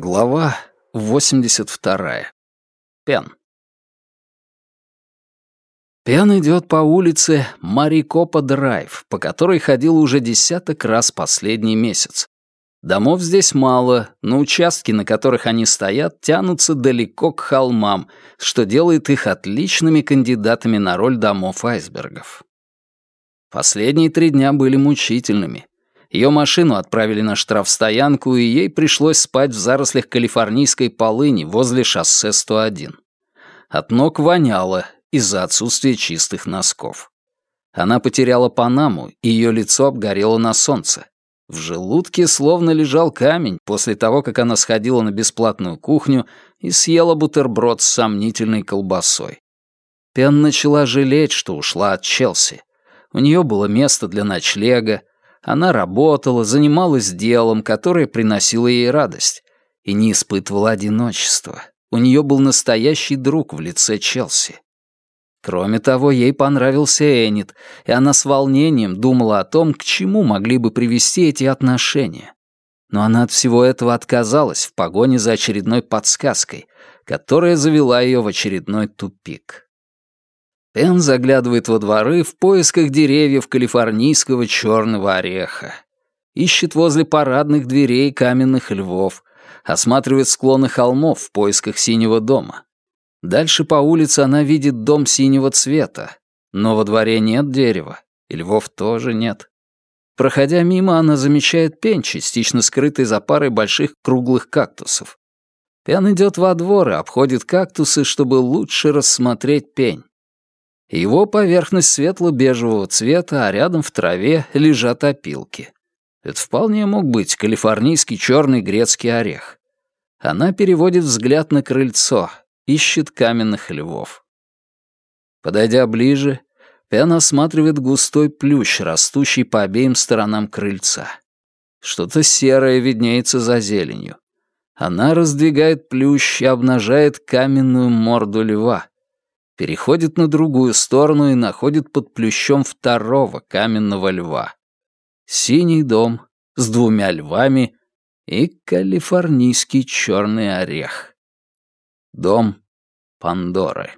Глава 82. Пен. Пен идет по улице Марикопа Драйв, по которой ходил уже десяток раз последний месяц. Домов здесь мало, но участки, на которых они стоят, тянутся далеко к холмам, что делает их отличными кандидатами на роль домов айсбергов. Последние три дня были мучительными. Ее машину отправили на штрафстоянку, и ей пришлось спать в зарослях калифорнийской полыни возле шоссе 101. От ног воняло из-за отсутствия чистых носков. Она потеряла Панаму, и ее лицо обгорело на солнце. В желудке словно лежал камень после того, как она сходила на бесплатную кухню и съела бутерброд с сомнительной колбасой. Пен начала жалеть, что ушла от Челси. У нее было место для ночлега, она работала, занималась делом, которое приносило ей радость, и не испытывала одиночества. У нее был настоящий друг в лице Челси. Кроме того, ей понравился Энит, и она с волнением думала о том, к чему могли бы привести эти отношения. Но она от всего этого отказалась в погоне за очередной подсказкой, которая завела ее в очередной тупик. Пен заглядывает во дворы в поисках деревьев калифорнийского черного ореха. Ищет возле парадных дверей каменных львов, осматривает склоны холмов в поисках синего дома. Дальше по улице она видит дом синего цвета, но во дворе нет дерева, и львов тоже нет. Проходя мимо, она замечает пень, частично скрытый за парой больших круглых кактусов. Пен идет во двор и обходит кактусы, чтобы лучше рассмотреть пень. Его поверхность светло-бежевого цвета, а рядом в траве лежат опилки. Это вполне мог быть калифорнийский черный грецкий орех. Она переводит взгляд на крыльцо, ищет каменных львов. Подойдя ближе, Пен осматривает густой плющ, растущий по обеим сторонам крыльца. Что-то серое виднеется за зеленью. Она раздвигает плющ и обнажает каменную морду льва переходит на другую сторону и находит под плющом второго каменного льва. Синий дом с двумя львами и калифорнийский черный орех. Дом Пандоры.